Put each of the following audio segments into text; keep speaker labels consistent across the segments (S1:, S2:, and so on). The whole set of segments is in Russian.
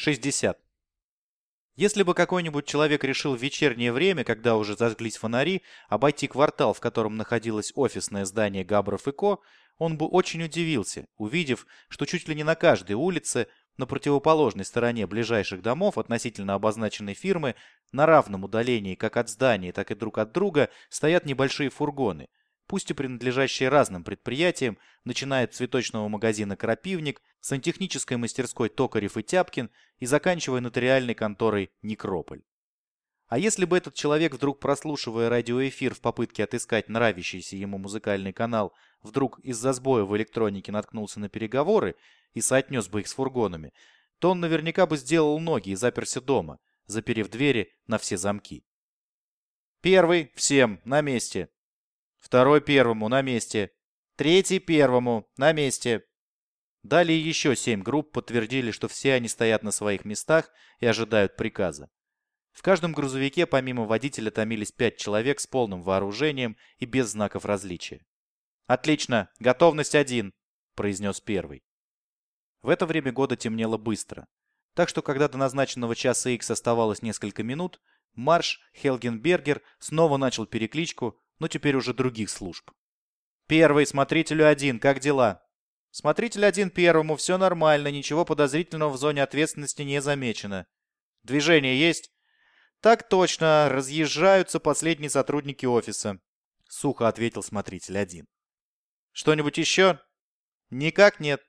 S1: 60. Если бы какой-нибудь человек решил в вечернее время, когда уже зажглись фонари, обойти квартал, в котором находилось офисное здание Габров и Ко, он бы очень удивился, увидев, что чуть ли не на каждой улице, на противоположной стороне ближайших домов относительно обозначенной фирмы, на равном удалении как от здания, так и друг от друга, стоят небольшие фургоны, пусть и принадлежащие разным предприятиям, начиная от цветочного магазина «Крапивник», сантехнической мастерской «Токарев и Тяпкин» и заканчивая нотариальной конторой «Некрополь». А если бы этот человек, вдруг прослушивая радиоэфир в попытке отыскать нравящийся ему музыкальный канал, вдруг из-за сбоя в электронике наткнулся на переговоры и соотнес бы их с фургонами, то он наверняка бы сделал ноги и заперся дома, заперев двери на все замки. Первый всем на месте. Второй первому на месте. Третий первому на месте. Далее еще семь групп подтвердили, что все они стоят на своих местах и ожидают приказа. В каждом грузовике помимо водителя томились пять человек с полным вооружением и без знаков различия. «Отлично! Готовность один!» – произнес первый. В это время года темнело быстро. Так что, когда до назначенного часа X оставалось несколько минут, Марш Хелгенбергер снова начал перекличку, но теперь уже других служб. «Первый, смотрителю один, как дела?» «Смотритель один первому, все нормально, ничего подозрительного в зоне ответственности не замечено». «Движение есть?» «Так точно, разъезжаются последние сотрудники офиса», — сухо ответил смотритель один. «Что-нибудь еще?» «Никак нет».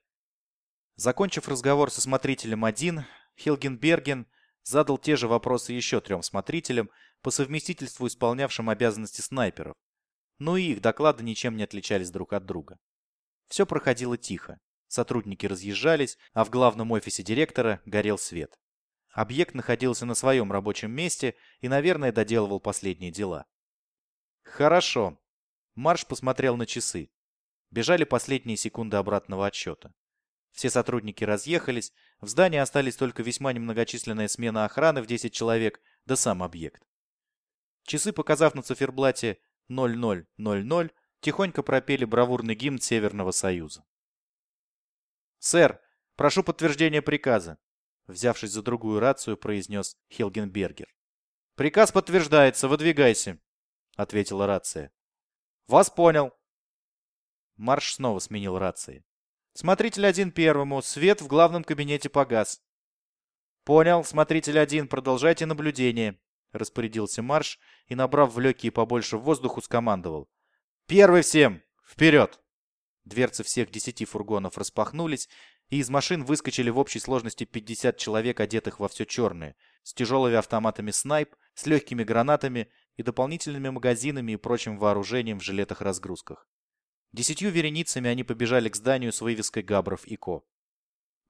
S1: Закончив разговор со смотрителем один, Хилгенберген задал те же вопросы еще трем смотрителям, по совместительству исполнявшим обязанности снайперов. Но и их доклады ничем не отличались друг от друга. Все проходило тихо. Сотрудники разъезжались, а в главном офисе директора горел свет. Объект находился на своем рабочем месте и, наверное, доделывал последние дела. Хорошо. Марш посмотрел на часы. Бежали последние секунды обратного отсчета. Все сотрудники разъехались, в здании остались только весьма немногочисленная смена охраны в 10 человек, да сам объект. Часы, показав на циферблате 0000, тихонько пропели бравурный гимн Северного Союза. «Сэр, прошу подтверждения приказа», взявшись за другую рацию, произнес Хилгенбергер. «Приказ подтверждается, выдвигайся», — ответила рация. «Вас понял». Марш снова сменил рации. «Смотритель один первому, свет в главном кабинете погас». «Понял, смотритель один, продолжайте наблюдение», — распорядился Марш и, набрав в легкие побольше воздуху, скомандовал. «Первый всем! Вперед!» Дверцы всех десяти фургонов распахнулись, и из машин выскочили в общей сложности 50 человек, одетых во все черное, с тяжелыми автоматами снайп, с легкими гранатами и дополнительными магазинами и прочим вооружением в жилетах-разгрузках. Десятью вереницами они побежали к зданию с вывеской «Габров и Ко».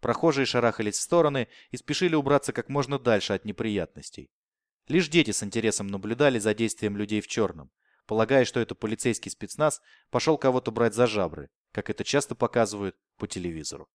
S1: Прохожие шарахались в стороны и спешили убраться как можно дальше от неприятностей. Лишь дети с интересом наблюдали за действием людей в черном, полагая, что это полицейский спецназ пошел кого-то брать за жабры, как это часто показывают по телевизору.